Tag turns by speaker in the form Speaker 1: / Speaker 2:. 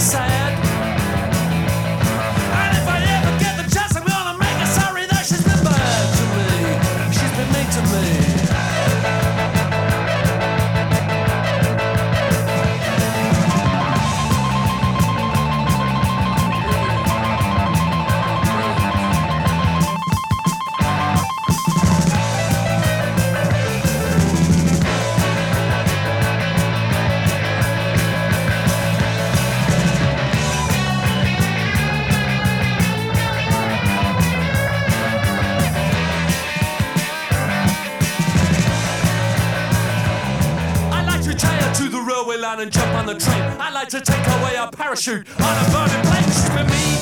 Speaker 1: sad. line and jump on the train. I like to take away a parachute on a burning plane. For me.